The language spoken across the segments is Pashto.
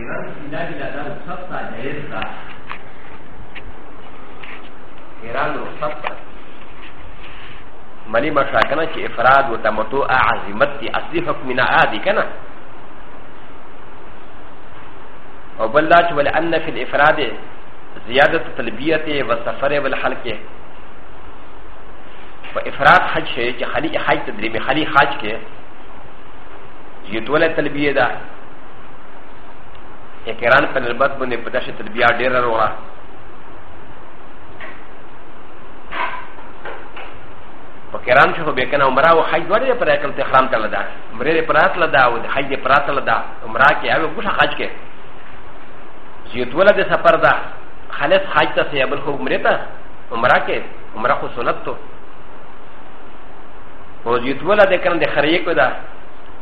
ایران کې دا کې دا رخصت تا جایز ده ایران رخصت تا ملی مشا کنه چې افراد و تمتوع عظمت دی اصلي حکم نه عادي کنه او بل دا چې ولأن فی الافراد زیادت تلبیت و سفر و الحلق و افراد حج شئ چې خلی حج تدریمی خلی حج کې یتوله تلبیه ده اکران په نسبت باندې په داسې تربیه ډېره وروړه په کران شو به کنه عمره او حج دوړې پر اکل ته حرام تل ده عمره دې پرات لدا او حج دې پرات لدا عمره کې هغه ګوشه حج کې زیات ولا دې سفر ده خالص حج ته سي بل خو عمره ته عمره کې عمره خو سنت ته او زیات ولا دې کنه دې خریه کو ده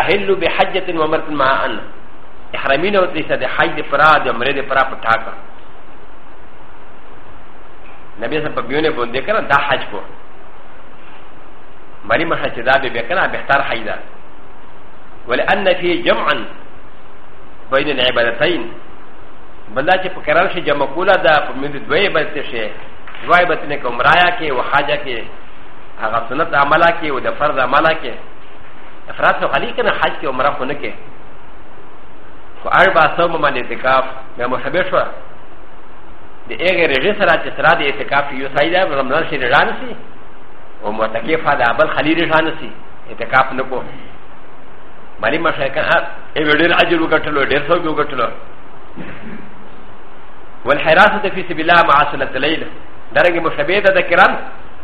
اهل به حجت و مرت ما ان احرامین او تیسا د حج د پرا د عمره د پرا پټا کا نبی صاحب په بیونه باندې کړه دا حج کو مری مه چې دا به کړه به تر حج دا ولئن فی جمعا بین العبادتین بلدا چې په قرار شي جمع کولا دا په مې دوه عبادت شي دوه عبادت نه کوم رایا کې او حاجه کې هغه سنت عمله کې او د فرض عمله کې افراد خو خالي کنه حج کې عمره خو نه کې خو اربع سوم باندې اعتکاف بیا مشابه شو د هغې رژې سره چې سره د اعتکاف یو سای ده رمضان شي رژان سي او متکیف ده بل خالي رژان سي اعتکاف نه کو مالي مشاکه ای ډېر اجر وګټلو ډېر ثواب وګټلو والحراسه في سبيل الله مع صلاه الليل درجه مشابهه ده کرام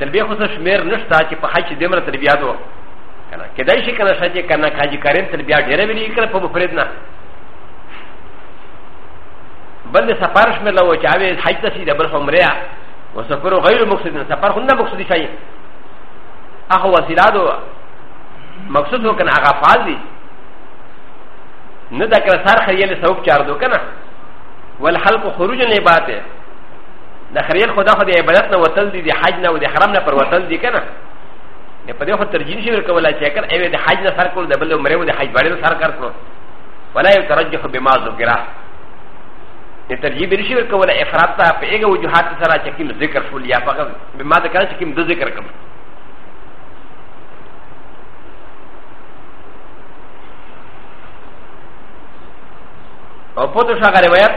تربیه خو څه شمیر نشته چې په حج دمر تربیه دو کنه کدای شي کنه شته کنه کاجی کریم تربیه ډیره ویلي کړه په مفرد نه بل د سفر شمیر لو چې اوی حج ته سیده بل عمره او سفر غیر مقصد نه سفر خو نه مقصد شي هغه وسیله دو مقصود وکنه هغه فعال دي نه دا کړه سر خیل سوق چار دو کنه والحلق خروج نه باته د خریل خدا خو د عبادت نه وتل دي د حج نه او د حرم نه پر وتل دي کنه نه په دې خو ترجیح نشي ورکولای چې کر ایوه د حج نه سر کول د بل عمره او د حج باندې سر کار کړو ولا یو ترجح بما ذکر د ترجیح به نشي ورکولای افراد ته په ایګه وجوهات سره چې کوم ذکر شول یا فقط بما د کار چې کوم د ذکر کوم او پوتو شغه روایت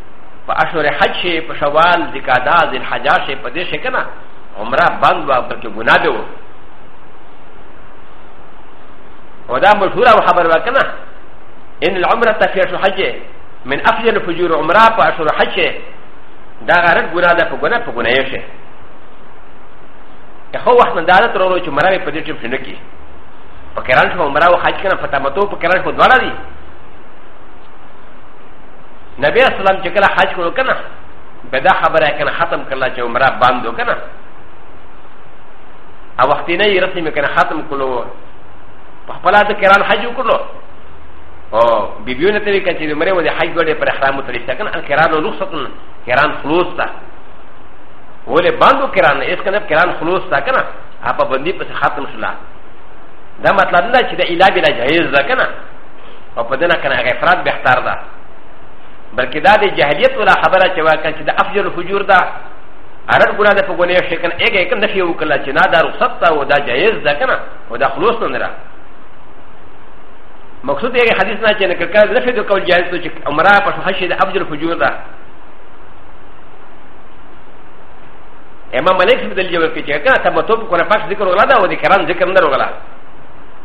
په اشور حج شي په شوال ذکادا ذل حجا شي په دې شي کنه عمره بند وا بلکې ګناه به و او دا مشهوره خبر وا کنه ان العمره في اشور حج من افضل فجور عمره په اشور حج شي دا غرض ګناه ده په ګناه په ګناه شي خو وخت نه دالت ورو چې مراوي په دې ټیم شنه کی په کران شو مراو حج کنه پتا متو په کران شو دواړه دي نبی اسلام چې کله حج کړو کنه به دا خبره کنه ختم کړل چې عمره باندې کنه او وخت نه یې رسمي کنه ختم کړو په خپل د کران حج وکړو او بیبیونه ته کې چې عمره و د حج ګړې پر احرام ترې څه کنه کران رخصتن کران خلوص تا ولې باندې کران اس کنه کران خلوص تا کنه هغه باندې په ختم شلا دا مطلب نه چې د علاج لا جایز ده کنه او په دنه کنه هغه افراد به اختار ده بلکې دا د جاهلیت ولا خبره چې واکه چې د افجر الفجور ده ارد ګناه ده په ګناه شي کنه هغه کنه نفي وکړه چې نه دا رخصت ده او دا جایز ده کنه او دا خلوص نه نه مقصود یې حدیث نه چې نه کړه نفي د کول جایز ده چې عمره په حشي د افجر الفجور ده امام مالک بن الجواب کې چې کنه تمتوب کنه پاک ذکر ولا ده او د کران ذکر نه ولا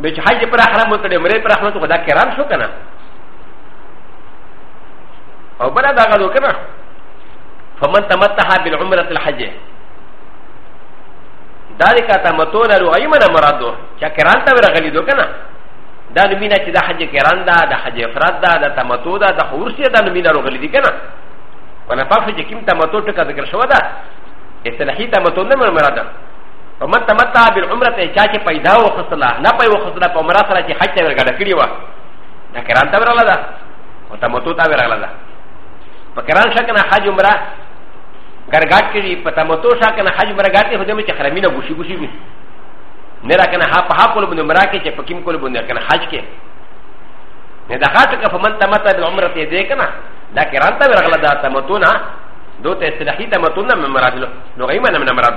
به چې حج پر احرام وکړي عمره پر احرام ته خدا کرام شو کنه او بل دا غلو کنه فمن تمتع بالعمره الحج ذلك تمتع له ايمن مرادو چې کران ته ورغلي دو کنه دا نمینه چې د حج کران دا د حج افراد دا د تمتع دا د خورسي دا نمینه رغلي دي کنه ونه پخې چې کوم تمتع ټکا ذکر شو دا اصلاحي تمتع نه مراد په من تمتع بالعمره ته چا چې پیدا و خصله نه پي و خصله په عمره سره چې حج ته ورګډه کړی و دا کران ته ورغله ده او تمتو ته ورغله ده په کران شکنه حج عمره ګرګاټ کړي په تمتو شکنه حج عمره ګاټي خو دې مې چې خرمینه ګوشي ګوشي وي نه را کنه ها په ها کول باندې عمره کې چې په کیم کول باندې کنه حج کې نه دا خاطر که په من تمتع بالعمره ته دې کنه دا کران ته ورغله ده تمتو نه دوته اصطلاحي تمتو نه مراد لغوي معنی نه مراد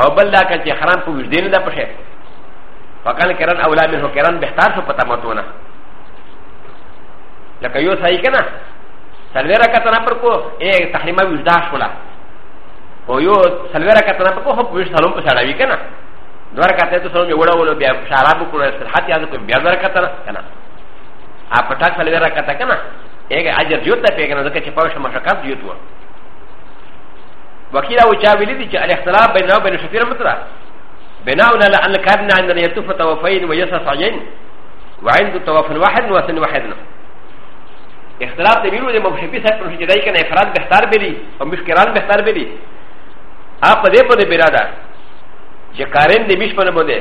او بل دا کچ حرام په وجدین دا پشه فقال کرن اولا منه کرن بهتر شو پتا متونه لکه یو صحیح کنه سلویرا کتنا پر کو اے تحریمه وجدا شولا او یو سلویرا کتنا پر کو خو پوښ سلام په سړاوی کنه دوار کته ته سلام وړه ولو بیا شراب کو استراحت یاد کو بیا دوار کتنا کنه ا پټا سلویرا کتنا کنه اګه اجر یو ته پیګنه ځکه چې پوښ مشقت یو تو وكيل او جاوي لدي چې الاختلاف بين او بين شفير مترا بناء على ان كان عندنا يتوفى توفين ويسعى سعيين وعند توفى واحد وسن واحد اختلاف د ميرو د مبشفي سره پر شجرای کنه افراد بهتر بلی او مشکران بهتر بلی اپ دې په دې براده چې کارن د مش په نه بده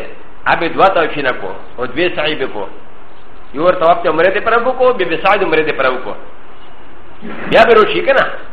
ابي دوا ته شي نه کو او دوی صاحب کو یو ورته وخت عمره دې پر وکړو به به سعید عمره دې پر وکړو بیا به روشي کنه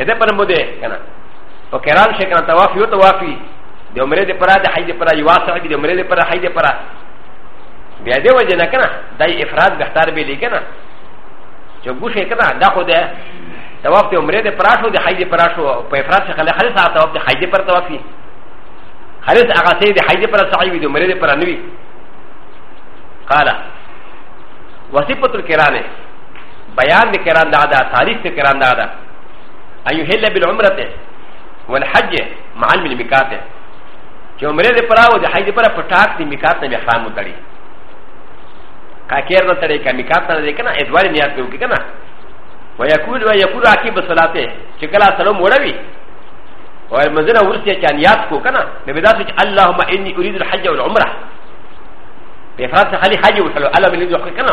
هدا پر مده کنه او کرام شي کنه طواف یو طواف وی د عمره د پرا د حج د پرا یو واسع د عمره د پرا حج د پرا بیا دې وجه نه کنه دای افراد بهتر به لیکنه چې ګوشه کنه دا خو ده طواف د عمره د پرا شو د حج د پرا شو په افراد څخه له خالص طواف د حج د پر طواف وی خالص هغه سي د حج د پر سعی وی د عمره د پر نوی قال وصفه الكرامه بيان د کران دا دا تاریخ د کران دا دا ان يحل بالعمره والحج مع الميقات چې عمره د پراو د حج پر پټاک د میقات نه احرام وتړي کاکیر نه تړي کا میقات نه دی کنه ادوار نیات کوي کنه ويقول ويقول عقب صلاته چې کله سلام وړوي او منځ نه ورسته چې نیات کو کنه نو بدا چې اللهم اني اريد الحج والعمره په فرض خالي حج وصلو الله بلې ځکه کنه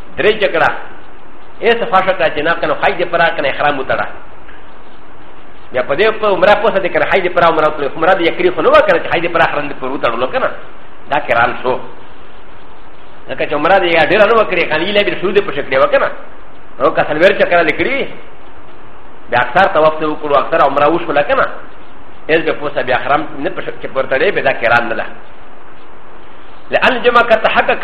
درې جګړه اې څه فاشه کړه چې نه کنه خای دې پرا کنه احرام وتړه بیا په دې په عمره پوسه دې کنه خای دې پرا عمره وتړه عمره دې یکری خو نه وکړه چې خای دې پرا خرند پر وتړلو کنه دا کران شو لکه چې عمره دې یا ډیر نه وکړي کنه یې لبي سود په شکل وکړه او که سلویر چکر لیکړي بیا اکثر طواف ته وکړو اکثر عمره وشو لکنه اس به پوسه بیا احرام نه په شکل پرتړې به دا کران نه ده لأن جمع كتحقق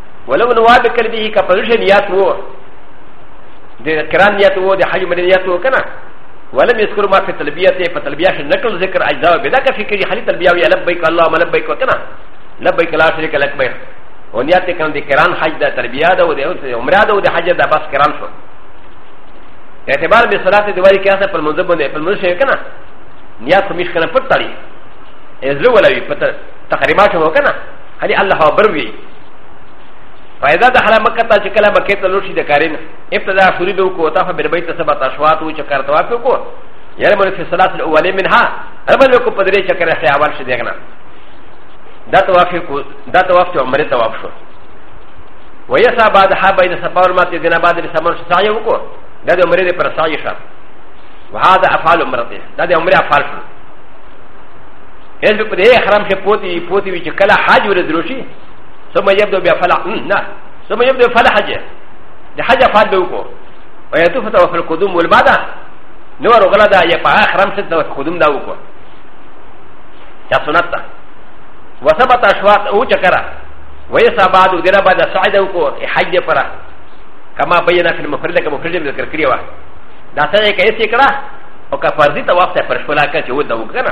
ولو نوا به کړ به کا پرشه نیات وو د کران نیات وو د حج مدین نیات وو کنه ولم یذکر ما فی تلبیه په تلبیه ش نقل ذکر اجزا بدا کا فکر خلی تلبیه وی لبیک اللهم لبیک وکنه لبیک لا شریک لک بیک و نیات کړه د کران حج د تلبیه دا و د عمره دا و د حج دا بس کران شو اعتبار به صلات دی وای کیسه پر منځ باندې پر منځ شي کنه نیات خو مش کنه پټ تړي ازلو ولا وی پته تقریبا شو کنه هلی الله خبر وی فائدہ د حرام کتا چې کله مکه ته لوشي د کارین ابتدا شروع به کو تا فبر بیت سبا تشوات و چې کرتا واپ کو یره مر فی صلات الاولی منها اربل کو پدری چې کړه خیا اول شي دغنا دا طواف کو دا طواف چې عمره طواف شو ویسا بعد ها بین صفا و مروه دینه بعد د سمر سعی وکړو دا د عمره پر سعی شه وهذا افعال عمرته دا د عمره افعال شو هل په دې احرام کې پوتي پوتي وی چې کله حج ورځ روشي ثم يبدو بیا فلا نه ثم يبدو فلا حج د حج فال به وکړو او یتو فتا وفل قدوم والبادا نو ورغلا دا یا په احرام کې د قدوم دا وکړو دا سنت ده وثبت اشواط او چکرا ویسا بعد دنا بعد سعید وکړو حج پرا کما بینا فی المفرد کما مفرد ذکر کړی و دا څنګه کې څه کړه او که فرضي طواف ته پرشولا کړ چې و دا وکړه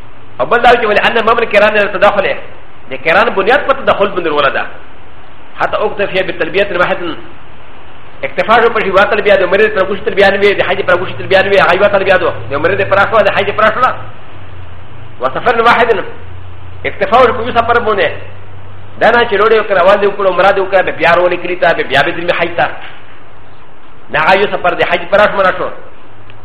او بل دا چې ولې ان ممن کران نه تداخل دی د کران بنیاد په تداخل باندې ولا ده حتی اکتفی به تلبیه واحد اکتفا جو پر هیوا تلبیه د مرید پر ګوشت تلبیه نه وي د حج پر ګوشت تلبیه نه وي هیوا تلبیه دو د مرید پر اخوا د حج پر اخوا وسفر واحد اکتفا جو په سفر باندې دا نه چې لوړې وکړه والي وکړه مراد وکړه به بیا ورولې کړی تا به بیا به دې حج تا نه هغه یو سفر د حج پر اخوا نه شو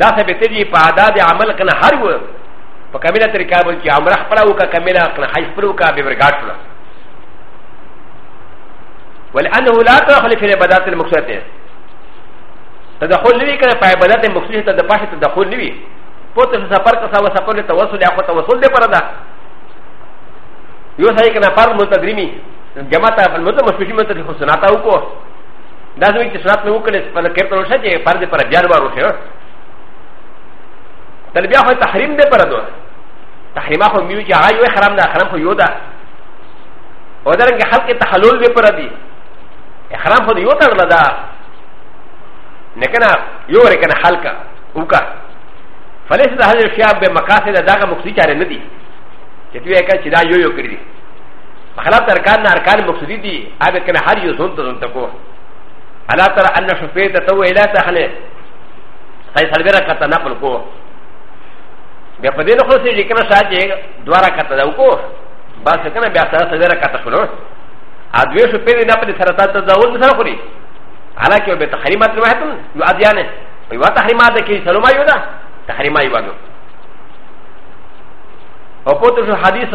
دا ثابت دي په اعداد عمل کنه هر و په کامله طریقه باندې چې عمره خپل او کا کامله کنه حج پر او کا به ورګاټ شو ولانه لا تدخل في العبادات المقصوده تدخل نوي کنه په عبادت مقصوده ته د پاشه تدخل نوي پوت سفر کا سوا سفر له توسل اخو توسل دې پر دا یو ځای کنه پر متدریمی جماعت په متدریمی متدریمی حسنات او کو دا زه چې صلات مې وکړې په لکه پر وشه چې فرض پر بیا ور وشه تل بیا خو تحریم دې پر دوه تحریمه خو میو چې هغه یو حرام ده حرام خو یو ده او دا رنګ خلک تحلل دې پر دي حرام خو یو تړل ده نه کنه یو ور کنه خلک وکا فلیس د هغه شیاب به مقاصد دغه مقصد چاره نه دي چې دوی کله چې دا یو یو کړی خلاف ارکان نه ارکان مقصودی دي هغه کنه هر یو زون ته زون تکو الا تر ان شفیع ته تو اله ته خنه صحیح سلګره کته نه پل کو بیا په دې نه خو سې کنه ساجه دوارا کته دا کو بس کنه بیا سره سلګره کته شلو ا دوی شفیع نه په سره ته ځول سره خوري الا کې به تحریمات نه وهتم یو ادیانه یو تحریمات ده کې سلام یو ده تحریمای وګو او پوتو حدیث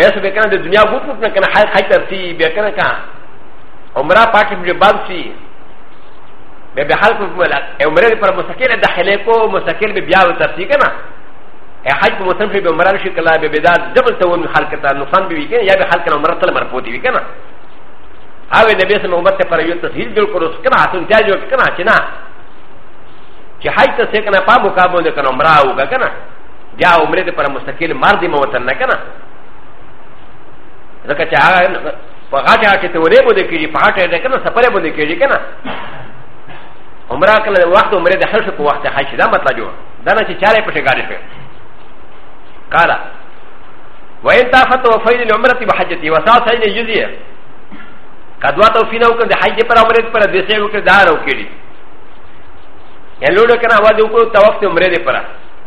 ایس به کنه د دنیا بوت بوت نه کنه حج حج ترسی بیا کنه کا عمره پاکه به باب سی به به حل کوم ملک عمره پر مستقله داخله کو مستقله به بیا ترسی کنه ا حج په موسم کې به عمره شي کله به بدا دبل ته ون خلق ته نقصان به وي کنه یا به خلق نه عمره تل مرفوع دي کنه او نبی سم امت ته پر یو تسهیل جوړ کړو کنه حسن ته جوړ کنه چې نه چې حج ته څنګه پام وکابو نه کنه عمره وکړه کنه بیا عمره د پر مستقل مرد مو وطن نه کنه ځکه چې هغه په غاټه کې ته ورې بده کېږي په غاټه ده کنه سفر بده کېږي کنه عمره کنه وخت عمره د خلک په وخت حج دا مطلب جو دا نه چې چاره پټه غاړي په قال وان تافت وفيل العمره بحجتي وساس عين الجزيه قد واتو فينا وكن د حج پر عمره پر د سه وکړه دار وکړي یلوړ کنه وادي وکړو توفت عمره پر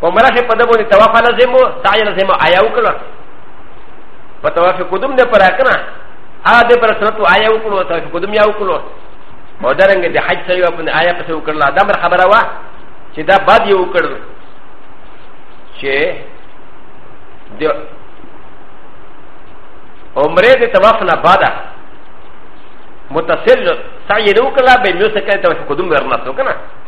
په مرخه په دبونې طواف لازم وو سعی لازم وو آیا وکړه په طواف قدم نه پر کنه ا دې پر سنت آیا وکړو طواف قدم یا وکړو او درنګ د حج سره یو په آیا په وکړه دا مر خبره وا چې دا بعد یو وکړ چې د عمره د طواف نه بعد متصل سعی وکړه به مې څه کوي طواف قدم ورنه کنه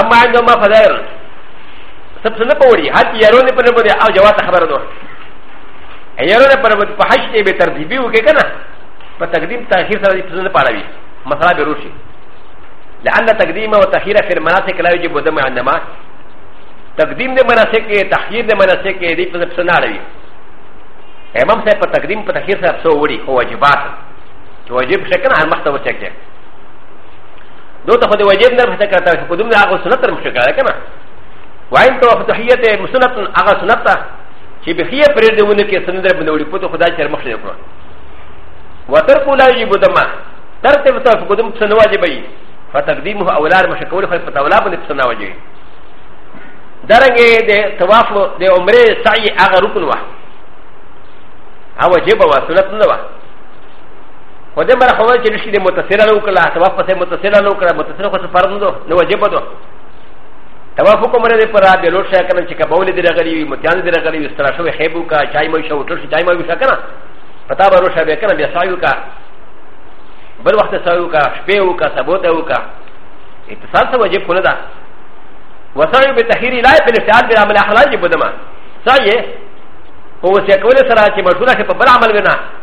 اما عندهم ما فدائر سب سنه پوری حتی یارونه پر بده او جواز خبر نو یارونه پر بده په حج ته به ترتیبی وکي کنه په تقدیم تاخير سره په سنه پاروي مسله به روشي لعل تقدیم او تاخير فی المناسک لا یجب دم عندما تقدیم د مناسک کې تاخير د مناسک کې دې په سنه اړوي امام صاحب په تقدیم په تاخير سره څو وړي هو واجبات واجب شکنه هر مخته وچکه دو ته خو د واجب نه مخته کړه تاسو قدوم نه هغه سنت تر مخته کړه کنه وایم ته وخت تحیت مسنت هغه سنت ته چې به هي پرې دیونه کې سنت در بنوړي په تو خدای چر مخته کړه وتر کو لا یجب دما تر ته تاسو قدوم څه نه واجب وي فتقدیمه اولار مشکول خو په تولا باندې څه نه واجب درنګې د طواف د عمره سعی هغه رکن وه هغه واجب وه سنت نه وه و د مر خو چې نشي د متصله لو کړه توف په متصله لو کړه متصله خو فرض نه نو واجب ده توف کوم لري پر د لوټ شي کنه چې کبول دې راغلي وي متيان دې راغلي وي سترا شوی خيبو کا چای مې شو ټر شي چای مې شو کنه پتا به روشه به کنه بیا سایو کا بل وخت سایو کا شپې و کا سبوت و کا اتصال ته واجب خو نه ده وسایو به تخیری لا په الاستعال بلا مل اخلاق دې بدما سایه هو سیکول سره چې مشوره شي په بل عمل ونا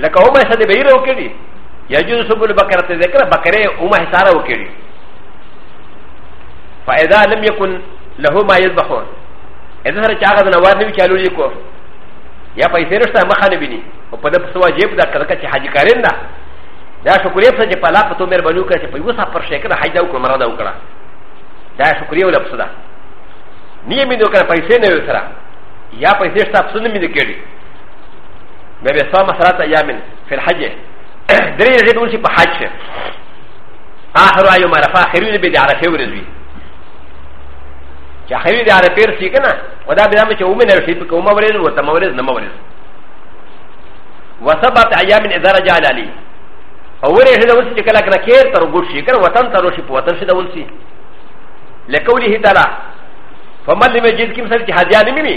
لکه اومه حصه د بهیر وکړي یجوز سبل بکره ته ذکر بکره اومه حصاره وکړي فاذا لم يكن له ما يذبحون اذا سره چاغه د نوار نیو چالو یې کو یا پیسې رښتا مخه نه بیني او په د پسوا جیب دا کړه چې حاجی کارین دا دا شکرې په چې په لا په تو مېر بنو کړ چې په یو سا پر شي کړه حج دا وکړه مراد وکړه دا شکرې ولا پسدا نیمه دې کړه پیسې نه وسره یا پیسې شتا پسنه مې دې کړی بیا به سوام سرات ایامن فی الحج درې ورځې ډول شي په حج شي آخر آیو مرفا آخر ورځې به د عرفه ورځ وي چې آخر د عرفه ورځ شي که نه و دا به دا چې اومه نه شي په کومه ورځ و تمه ورځ نه ورځ وسبت ایامن اذا رجع علی او ورځې ډول شي چې کله کله کېر تر ګوت شي کړه وطن تر شي په وطن شي ډول شي لکوله تعالی فمن لم يجد كم سبت هذيان مني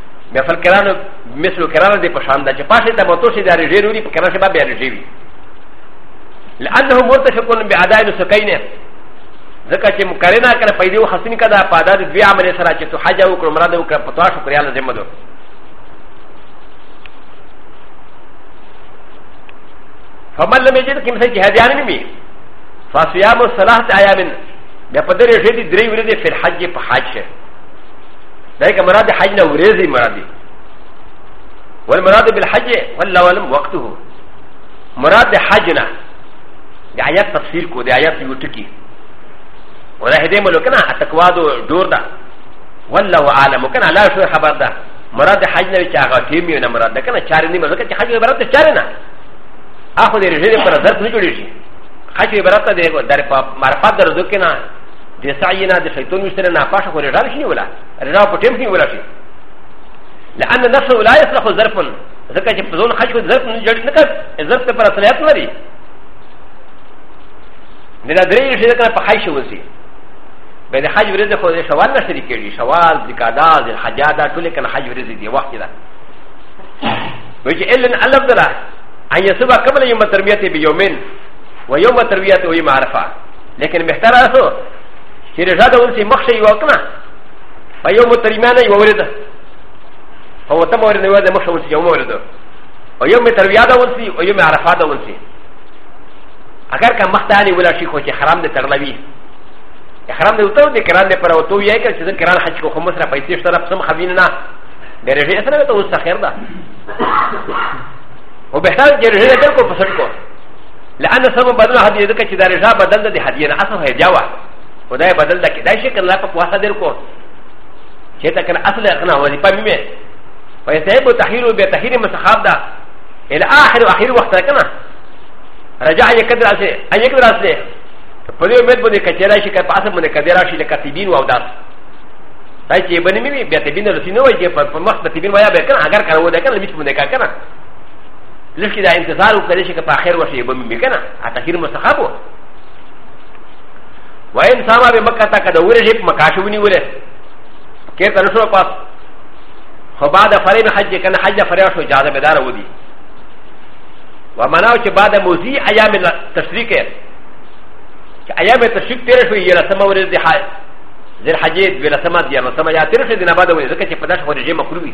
بیا فل کرانو مثل کرانو دی پشان دا چې پاسه ته بوتو شي دا رجی روري په کرانو شباب بیا رجی وي لانه مرتفقون بعداء السكينه ځکه چې مقرنه کړه پیدا او حسن کده په ادا د دوی عمل سره چې تو حج او کړه مراد او کړه په تاسو پر یاله ذمہ ده فمن لم يجد كم سيكي هديان نمي فصيام الصلاة ايام بیا په دې ورځې درې ورځې په حج په حج شه دا که مراد حج نه ورېزي مراد دی والمراد بالحج والله ولم وقته مراد د حج نه د آیات تفسیر کو د آیات یو ټکی ولا هدې ملو کنه اتقوا دو دور دا والله عالم کنه لا شو خبر ده مراد حج نه چې هغه ټیم یو نه مراد ده کنه چار نه مراد چې حج عبارت ده چار نه اخو دې رجې پر ضرب نه جوړې شي حج عبارت ده در په معرفت درځو کنه د سعی نه د شیطان وشتره نه پاشه خو رضا شي ولا رضا په ټیم کې ولا شي لأن نفس لا يصلح ظرفا ځکه چې په ځون خش کو ظرف نه جوړ نه کړ ظرف ته پر اصلیت نه لري نه دا درې شي ځکه په خش وسی به د حج ورځ خو د شوال نه شریک کړي شوال ذکادا د حجادا ټول کنه حج ورځ دی وخت ده وی چې الا ان الله بدلا ان يسبا قبل يوم تربيته بيومين ويوم تربيته ويوم عرفه لیکن بهتر اسو چې رضا د ونسي مخ شي وکنه په یو مترمیانه یو ورده هو ته مور نه ودا مخ شو چې یو ورده او یو متر بیا د ونسي او یو عرفه د ونسي اگر که مخ ته نه ولا شي خو چې حرام دې ترلوي حرام دې وته دې کران دې پر او تو یې کړ چې کران حج کو خو مسره پیسې شته رب سم خبین نه د رضا سره ته وسخیر ده و بهتر جرهه ده کو پسند کو لان سبب بدل هدیه ځکه چې دا رضا بدل د هدیه نه اصل هدیه وه و دا بدل ده کېدای شي که الله په واسطه در کو چې تا کنه اصل غنا وظیفه مې مې ويستحب تحرير بتحرير مسخاب ده الى اخر واخر وقت کنه رجع يقدر اسه ان يقدر اسه په دې امید باندې کچرا شي که پاسه باندې کدرا شي لکه تبین او داس دا چې باندې مې بیا تبین رسینه وایي چې په مخ ته تبین وایا به کنه اگر کنه و ده کنه لمیش باندې کا کنه لشي دا انتظار وکړي شي که په اخر وشي به مې کنه اتخير مستحب و وين سما به مکه تا کده ورې هیڅ مکاشونی ورې کې تر شو پاس خو بعد فرې به حج کنه حج فرې شو اجازه به دار ودی ومناو چې بعد موزي ايام تشریق چې ايام تشریق تیر شو یې رسمه ورې د حج ذي الحجيد بلا سماد يا مسمى يا ترفي دي نبادة وي ذكا چه پداش خو رجي مقروي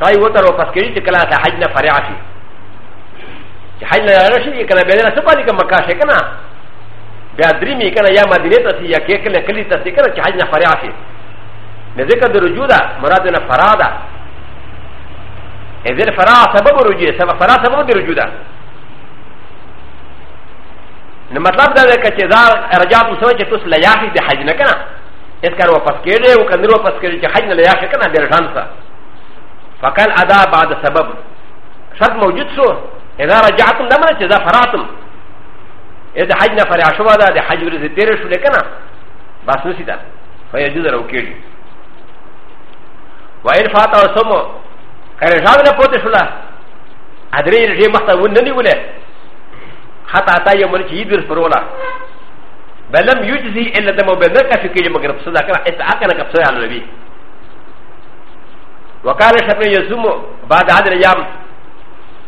سای وتر او پسکری چې کله د حج نه فرع شي چې حج نه راغلی شي کنه بیا نه څه پاتې کوم مکه شي کنه بیا درې می کنه یا مدینه ته سي یا کې کله کلی ته سي کنه چې حج نه فرع شي نه ځکه د رجوع ده مراد نه فرع ده اذن فرع سبب رجوع سبب فرع سبب د رجوع ده نو مطلب دا ده چې دا رجعت مسوي چې تاسو لیا شي د حج نه کنه اس کار واپس کېږي او کنه واپس کېږي چې حج نه لیا شي کنه بیا ځان سره فقال ادا بعد سبب شرط موجود شو اذا رجعتم دمنا چې دا فراتم اذا حج نه فرع شو دا د حج ورځ تیر شو لیکنه بس نسی دا فیجوز رو کېږي وایل فاتا وسمو کله ځان نه پوتې شو لا ادرې دې مخته و نه نیولې حتی تا یو مل چې عید ورځ پرولا بلم یجزي الا دمو بنکه فکر مگر صدا کړه اته اکنه کپسه علوي وقال شبن يزوم بعد هذا الأيام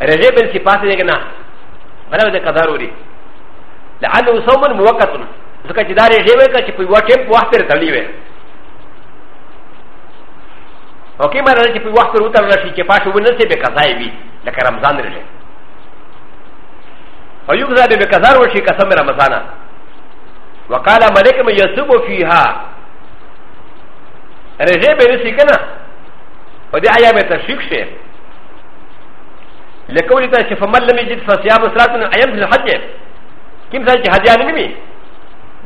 رجع بن سفاس يجنا فلا بد كذاروري لأنه صوم موقت ځکه چې دا رجع وي که چې په یوه ټیم په وخت پورې تړلی وي او کېما دا چې په وخت پورې وتړل شي چې پاش وبنه سي به قضا وي لکه رمضان رجع او یو ځای به قضا وشي قسم رمضان وقال ملک من يسب فيها رجع به نسی کنه په دې آیا به تشویق شي لکه ولې ته چې فمن لم یجد فصيام ثلاثه ایام فی الحج کوم ځای چې حج نه وي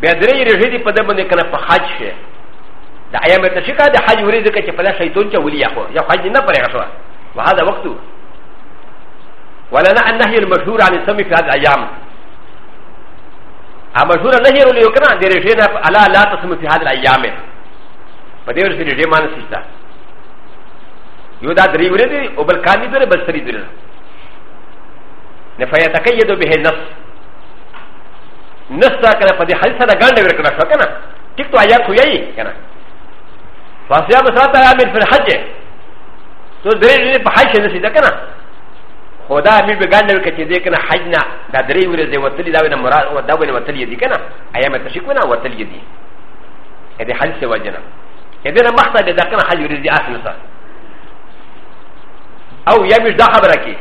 بیا درې رجع دي په دې باندې کنه په حج شي د ایام تشویق د حج ورې ځکه چې په دې شیطان چې ولي اخو یا حج نه پرې غشوا وهذا وقته ولنا النهي المشهور عن السم في هذه الايام ا مشهور نه هیرو لیو کنه د رجه نه الا لا تسمو فی هذه الايام په دې ورځ رجه مان سیستا یو دا درې ورې دي او بل کامی دره بل سری دره نه فیتقید به نص نص دا کنه په دې حل سره ګاند ورکړه شو کنه ټیک تو آیات خو یی کنه فاسیا بساته امر فی الحج تو درې دې په حج نه سیدا کنه خو دا امیر به ګاندل که چې دې کنه حج نه دا درې ورځې وتلي دا ونه مراد و دا ونه وتلي دي کنه ایام تشریق ونه وتلي دي ا دې حج څه وجه نه ا دې نه مخته به دا کنه حج ورځې اصل سره او یا به دا خبره کې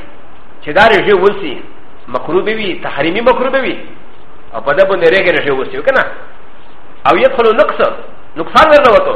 چې دا رژه وسی مکروه به وي تحریمي مکروه به وي او په دې باندې رېګه رژه وسی کنه او یې خلو نقص نقصان ورنه وته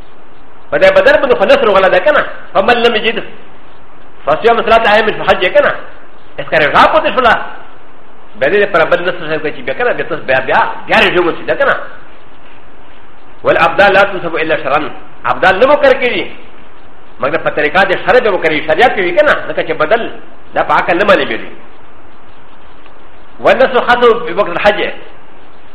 په دې بدل باندې خو نصر غلا ده کنه فمن لم يجد فصيام ثلاثه ايام في حج کنه اس کرے را پوت شلا بدل پر بدل نصر صاحب کی بیا کنه بیتس بیا بیا بیا رجو وسی ده کنه والابدال لا تنسب الا شرن ابدال نمو کر کے دی مگر په طریقہ دے شرع به کری شریعت کی کنه ځکه چې بدل دا پاک نه ملي بلی ونسو خاصو بوقت الحج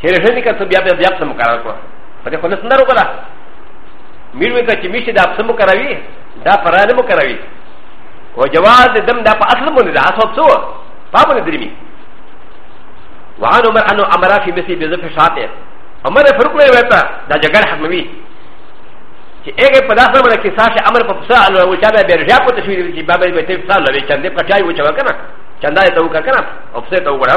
چې رژه دې کته بیا بیا بیا سم کار کو په دې خو نه سندرو کړه میر وکړه چې میشه دا سم کاروي دا پرانه مو کاروي او جواز د دم دا په اصل باندې دا اصل څه و په باندې درمي وعن عمر انه امر في مثل بذف شاته عمر فرق وي وتا دا جګړه حتموي چې هغه په داسه باندې کې ساشه امر په فسا الله او چا به برجا په تشویر چې بابا به ته فسا لوي چندې پټای و چا کنه چندا ته وکړه کنه او فسا ته وګړه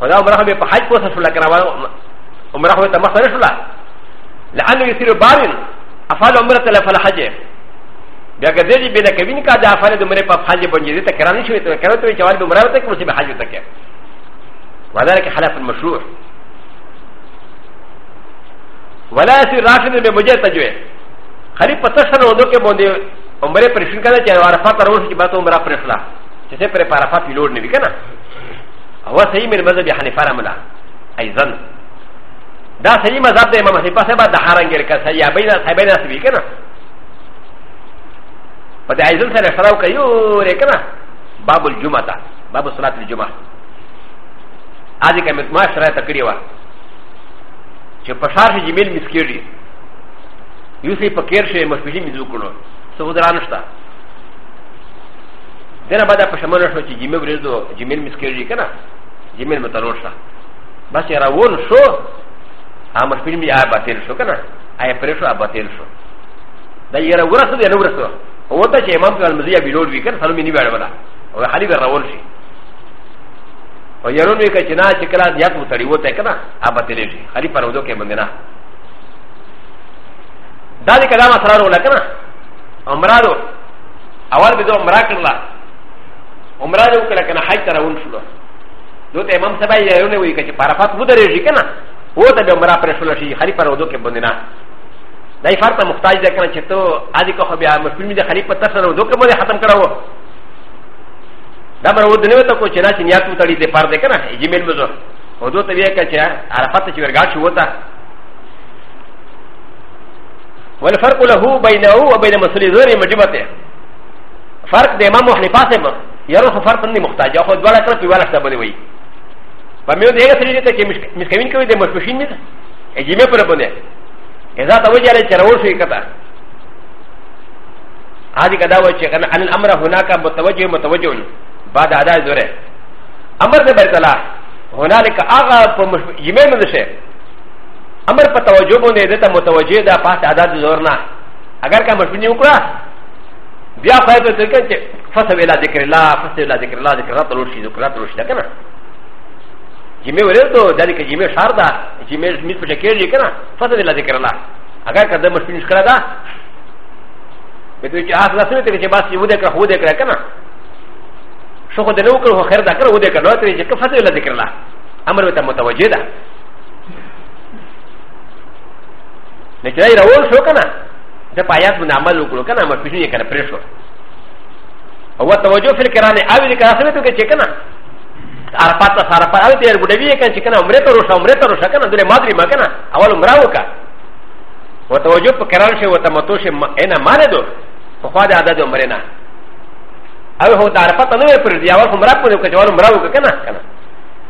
و دا عمره به په حج پوسه شو لکه عمره به تمخ نه شو لانه يصير بارن افعل عمره تل فل حج بیا که دې به نه کوین کا دا افعل د عمره په حج باندې دې تکرار شوی ته کړو ته جواب عمره ته کوم چې به حج ته کې وذلك خلاف المشروع ولا يصير راشد بمجرد تجوي خليفه تشهد ودو کې باندې عمره پرشن کنه چې عرفات تر اوسه چې به عمره پرشلا چې څه پر عرفات پیلوړ نه وی کنه او صحیح مې مذهب حنیفه رحمله ایزن دا صحیح مذهب د امام حنیفه صاحب د حرنګل کا صحیح بین صاحبین اسوی کنه په دې ایزن سره سره کوي او رکنه باب الجمعه تا باب صلات الجمعه اځي کوم ما سره تکړی و چې په شار شي جمیل مسکیږي یو څه په کېر شي مشپېږي مې وکړو څه ودرانشته دنا بعد پشمن شو چې جمعه ورځ دو جمعه مسکري کنه جمعه متلور شه بس راول شو ا مشپین بیا باطل شو کنه آیا پرې شو باطل شو دا یې راورسو دی نو ورسو او ته چې امام کال مزیا بیلوډ وی کنه سلام یې نیوړ ولا او حالی به راول شي او یرون وی کچنا چې کلا زیات وتړی وته کنه ا باطل شي خلی پر ودو کې باندې نه دا دې کلام سره ولا کنه امرادو اول به د عمره کړل عمره دې وکړه کنه حج ته روان شول نو ته امام صاحب یې یو نه وی کچې پارفات مو درېږي کنه و ته به عمره پر شول شي خلیفہ ورو کې باندې نه دا یې فرته محتاج ده کنه چې ته ادي کو خو بیا مشکل می ده خلیفہ تر سره ورو کې باندې ختم کړو دا مر و دنه ته کو چې نه چې نیت مو تړي دې پار دې کنه جمیل مزور و دوته بیا کچې عرفات چې ورګاټ شو وته والفرق له بينه وبين مسؤول زوري مجمته فرق د امام حنیفه سره یره خو فرق نه محتاج خو دواړه کړه په والا سبب وي په میو دغه سره ته چې مسکوین کوي د مسوشین نه اجمه پر باندې اذا توجه لري چرور شي کته هذه كذا وجه كان ان الامر هناك متوجه متوجه بعد ادا زوره امر ده برتلا هنالك اغا يمين من الشيء امر په توجه باندې دته متوجه ده پاس عدد زور نه اگر کا مشونی وکړه بیا خو به تر کنه چې فصل ویلا ذکر الله فصل ویلا ذکر الله ذکر الله تلوشي ذکر الله تلوشي ده کنه جمعه ورځ ته د دې کې جمعه شهر ده جمعه مې په شکیږي کنه فصل ویلا ذکر الله اگر کا د مشونی ښکړه ده به ته چې اخلاص نه ته چې بس یو ده کړه هو ده کړه کنه شو خو د نو کړو خیر ده کړو ده کړه نو ته چې فصل ویلا ذکر الله امر وته متوجه ده نه چې دا راول شو کنه د پایات باندې عمل وکړو کنه ما پیژنې یې کنه پرې شو او توجه فل کرانه او دې کار سره ته کې چې کنه عرفات ته سره پر او دې ګډوي کنه چې کنه عمره ته روشه عمره ته روشه کنه دله مادري ما کنه اول عمره وکا و توجه په کران شي و تمتو شي انا مال دو په خوا دې عدد عمره نه او هو تعرفت نه پر دې اول عمره په دې کې اول عمره وکا کنه کنه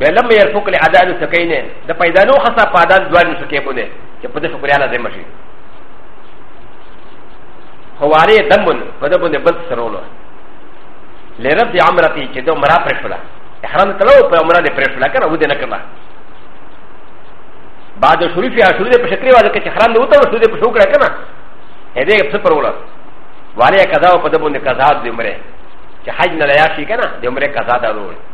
به لم يرفق لعدان سكينه د پیدا نو خاصه پادان دوان سکه بونه چې په دې شکریا لازم شي خواري دمن په دې باندې بل سرولو لرب دي عمرتي چې د عمره پر شولا احرام کلو په عمره دې پر شولا کنه و دې نه کړه بعد شریف یا شروع دې په شکرې واده کې حرام نه وته شروع دې په شو کړه کنه هې دې څه پر ولا والي قضا په دې باندې قضا دې عمره چې حج نه لیا شي کنه دې عمره قضا دا وروړي